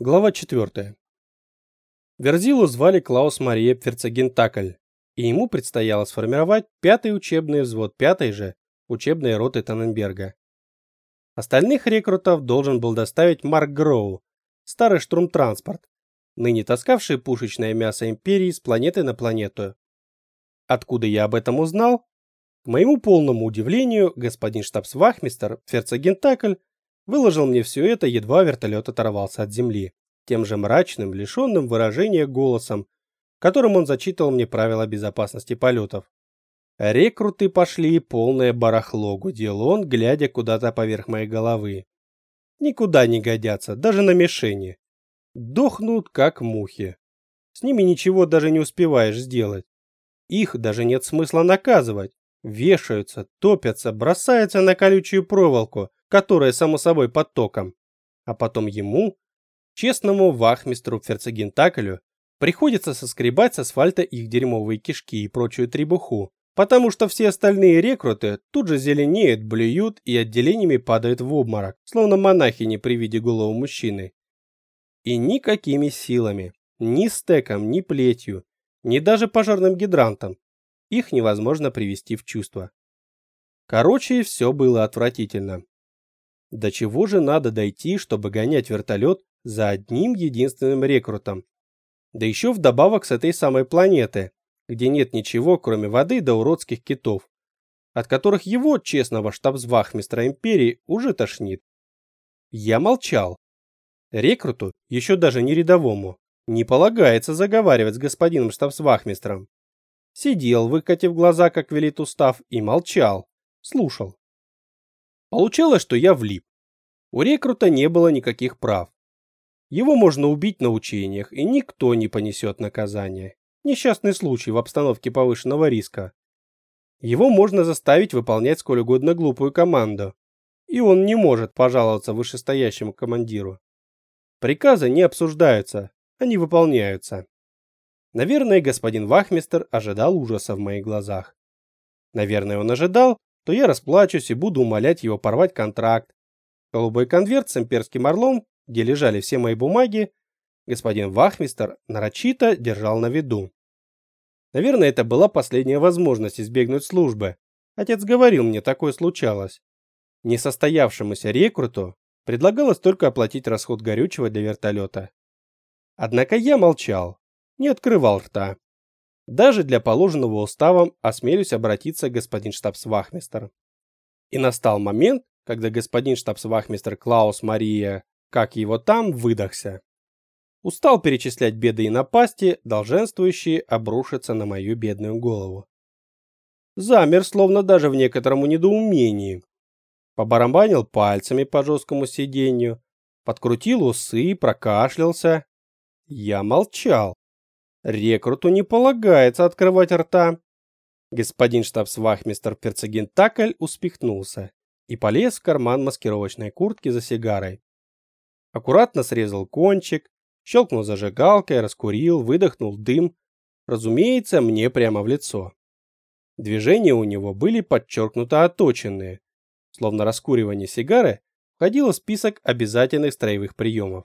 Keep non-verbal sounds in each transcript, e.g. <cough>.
Глава 4. Верзилу звали Клаус Мария Пферцегентакль, и ему предстояло сформировать пятый учебный взвод пятой же учебной роты Танненберга. Остальных рекрутов должен был доставить Марк Гроу, старый штурмтранспорт, ныне таскавший пушечное мясо империи с планеты на планету. Откуда я об этом узнал? К моему полному удивлению, господин штабс-вахмистер Пферцегентакль выложил мне все это, едва вертолет оторвался от земли, тем же мрачным, лишенным выражения голосом, которым он зачитывал мне правила безопасности полетов. Рекруты пошли полное барахло, гудел он, глядя куда-то поверх моей головы. Никуда не годятся, даже на мишени. Дохнут, как мухи. С ними ничего даже не успеваешь сделать. Их даже нет смысла наказывать. Вешаются, топятся, бросаются на колючую проволоку, которое само собой под током. А потом ему, честному вахмистру Ферцегентаклю, приходится соскребать с асфальта их дерьмовые кишки и прочую требуху, потому что все остальные рекруты тут же зеленеют, блюют и отделениями падают в обморок, словно монахини при виде голого мужчины. И никакими силами, ни стеком, ни плетью, ни даже пожарным гидрантом их невозможно привести в чувство. Короче, все было отвратительно. До чего же надо дойти, чтобы гонять вертолет за одним единственным рекрутом? Да еще вдобавок с этой самой планеты, где нет ничего, кроме воды да уродских китов, от которых его, честного штабсвахмистра империи, уже тошнит. Я молчал. Рекруту, еще даже не рядовому, не полагается заговаривать с господином штабсвахмистром. Сидел, выкатив глаза, как велит устав, и молчал, слушал. Получалось, что я влип. У рекрута не было никаких прав. Его можно убить на учениях, и никто не понесет наказания. Несчастный случай в обстановке повышенного риска. Его можно заставить выполнять сколь угодно глупую команду, и он не может пожаловаться вышестоящему командиру. Приказы не обсуждаются, они выполняются. Наверное, господин Вахмистер ожидал ужаса в моих глазах. Наверное, он ожидал, то я расплачусь и буду умолять его порвать контракт. Голубой конверт с имперским орлом, где лежали все мои бумаги, господин Вахмистер нарочито держал на виду. Наверное, это была последняя возможность избегнуть службы. Отец говорил мне, такое случалось. Несостоявшемуся рекруту предлагалось только оплатить расход горючего для вертолета. Однако я молчал, не открывал рта. Даже для положенного уставом осмелюсь обратиться господин штабсвахмистер. И настал момент, когда господин штабсвахмистер Клаус Мария, как его там, выдохся. Устал перечислять беды и напасти, долженствующие обрушиться на мою бедную голову. Замер, словно даже в некотором недоумении. Побарабанил пальцами по жесткому сиденью, подкрутил усы, прокашлялся. Я молчал. Рекруту не полагается открывать рта. Господин штабс-вахмистер Перцегентакль успехнулся и полез в карман маскировочной куртки за сигарой. Аккуратно срезал кончик, щелкнул зажигалкой, раскурил, выдохнул дым, разумеется, мне прямо в лицо. Движения у него были подчеркнуто отточенные, словно раскуривание сигары входило в список обязательных строевых приемов.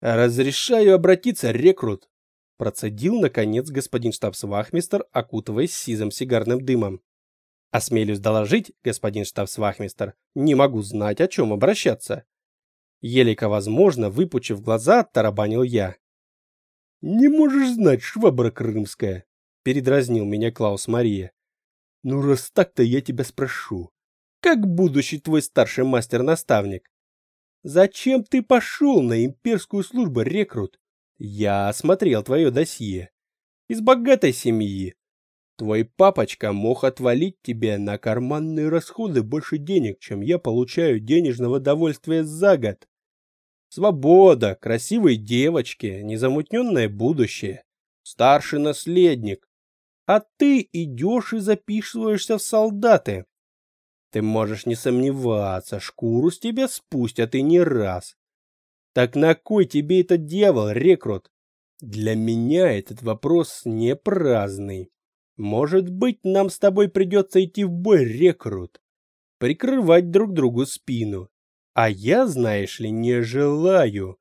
«Разрешаю обратиться, рекрут», Процедил, наконец, господин штабс-вахмистер, окутываясь сизым сигарным дымом. Осмелюсь доложить, господин штабс-вахмистер, не могу знать, о чем обращаться. Елико возможно, выпучив глаза, тарабанил я. «Не можешь знать, швабра крымская!» — передразнил меня Клаус Мария. «Ну, раз так-то я тебя спрошу. Как будущий твой старший мастер-наставник? Зачем ты пошел на имперскую службу, рекрут? Я осмотрел твое досье. Из богатой семьи. Твой папочка мог отвалить тебе на карманные расходы больше денег, чем я получаю денежного довольствия за год. Свобода, красивые девочки, незамутненное будущее, старший наследник. А ты идешь и записываешься в солдаты. Ты можешь не сомневаться, шкуру с тебя спустят и не раз. Так на кой тебе этот дьявол, рекрут? Для меня этот вопрос не праздный. Может быть, нам с тобой придется идти в бой, рекрут. Прикрывать друг другу спину. А я, знаешь ли, не желаю,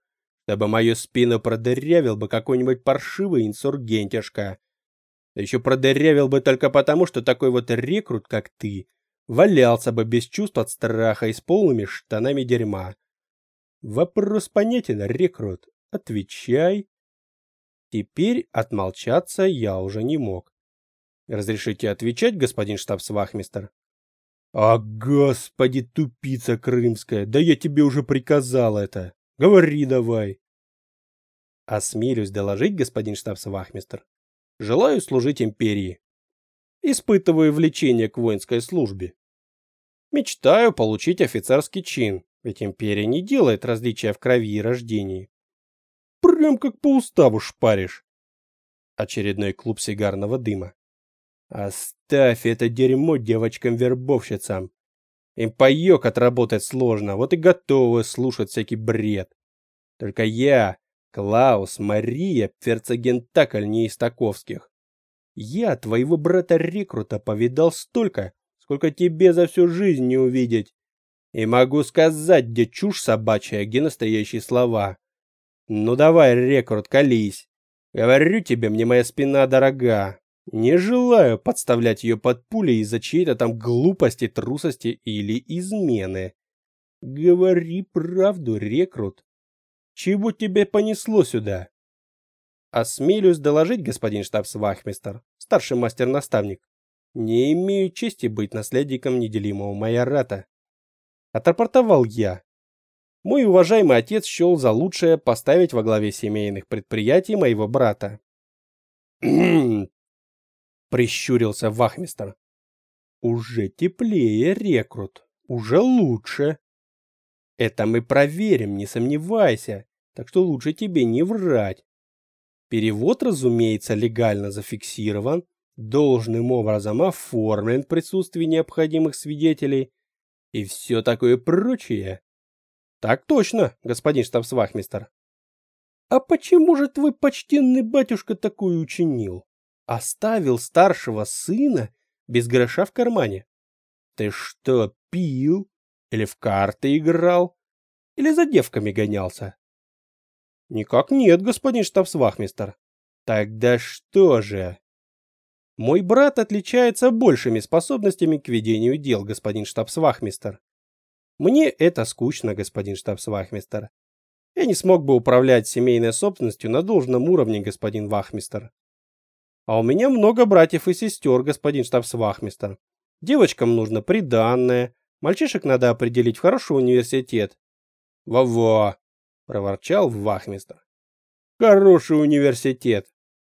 Чтобы мою спину продырявил бы какой-нибудь паршивый инсургентишка. Еще продырявил бы только потому, что такой вот рекрут, как ты, валялся бы без чувств от страха и с полными штанами дерьма. Вопрос понятен, рекрут. Отвечай. Теперь отмолчаться я уже не мог. Разрешите отвечать, господин штабс-вахмистер? А, господи, тупица крымская, да я тебе уже приказал это. Говори давай. Осмелюсь доложить, господин штабс-вахмистер. Желаю служить империи. Испытываю влечение к воинской службе. Мечтаю получить офицерский чин, ведь империя не делает различия в крови и рождении. Прям как по уставу шпаришь. Очередной клуб сигарного дыма. Оставь это дерьмо девочкам-вербовщицам. Им паёк отработать сложно, вот и готовы слушать всякий бред. Только я, Клаус, Мария, Ферцегентакль не из таковских. Я твоего брата-рекрута повидал столько, сколько тебе за всю жизнь не увидеть. И могу сказать, где чушь собачья, где настоящие слова. Ну давай, рекрут, колись. Говорю тебе, мне моя спина дорога. Не желаю подставлять ее под пули из-за чьей-то там глупости, трусости или измены. Говори правду, рекрут. Чего тебе понесло сюда? Осмелюсь доложить, господин штабс-вахмистер, старший мастер-наставник. Не имею чести быть наследником неделимого майората. Отрапортовал я. Мой уважаемый отец счел за лучшее поставить во главе семейных предприятий моего брата. <clears throat> Прищурился вахмистер. Уже теплее, рекрут. Уже лучше. Это мы проверим, не сомневайся. Так что лучше тебе не врать. Перевод, разумеется, легально зафиксирован, должным образом оформлен в присутствии необходимых свидетелей и все такое прочее. Так точно, господин штабсвахмистер. А почему же твой почтенный батюшка такой учинил? Оставил старшего сына без гроша в кармане. Ты что, пил? Или в карты играл? Или за девками гонялся? Никак нет, господин штабсвахмистер. Тогда что же? Мой брат отличается большими способностями к ведению дел, господин штабсвахмистер. Мне это скучно, господин штабсвахмистер. Я не смог бы управлять семейной собственностью на должном уровне, господин вахмистер. А у меня много братьев и сестер, господин штабсвахмистер. Девочкам нужно приданное, мальчишек надо определить в хороший университет. Во-во, проворчал вахмистр. Хороший университет.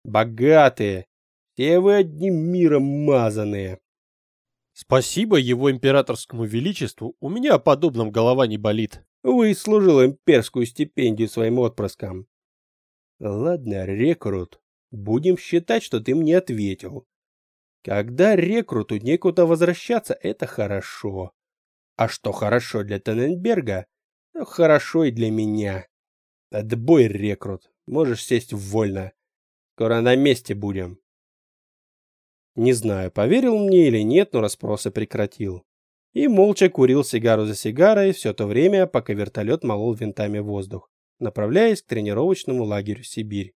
Богатые. Все вы одним миром мазаные. Спасибо его императорскому величеству, у меня о подобном голова не болит. Вы служил имперскую стипендию своим отпрыскам. Ладно, рекрут, будем считать, что ты мне ответил. Когда рекруту некуда возвращаться, это хорошо. А что хорошо для Тенненберга, Хорошо и для меня. Отбой, рекрут. Можешь сесть вольно. Скоро на месте будем. Не знаю, поверил мне или нет, но расспросы прекратил. И молча курил сигару за сигарой все то время, пока вертолет молол винтами воздух, направляясь к тренировочному лагерю Сибирь.